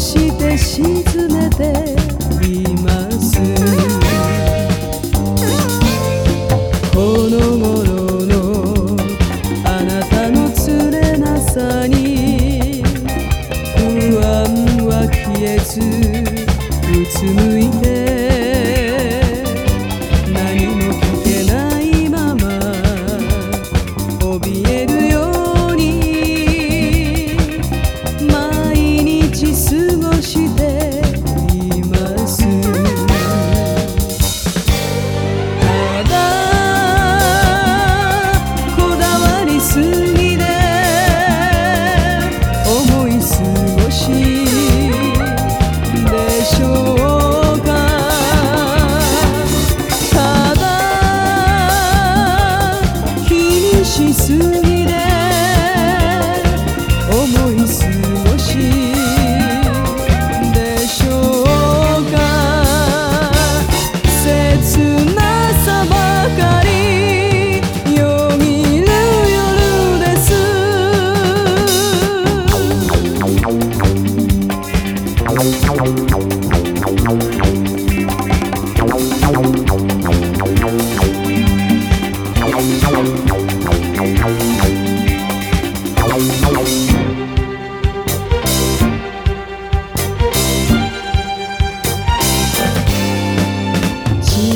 して沈めています。この頃のあなたのつれなさに不安は消えずうつむいて何も聞けないまま怯える地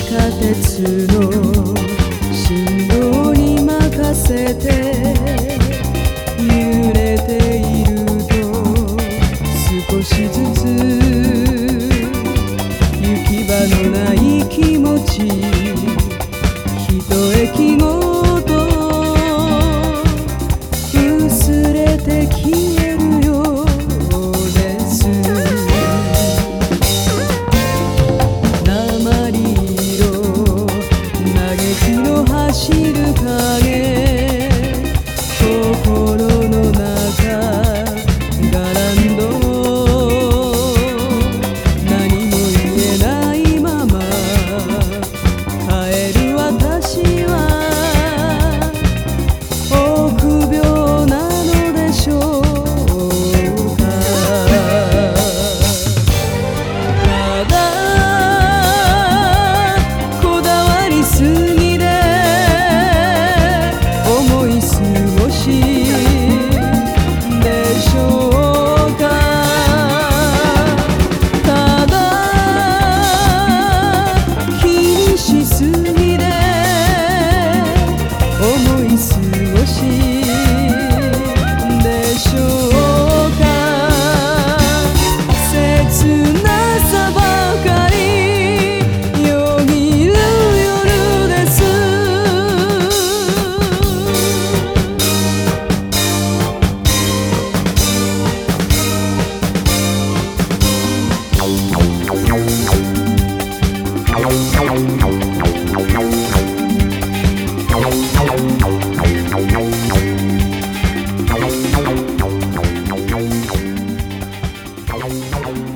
下鉄のない気持ち。一駅も Música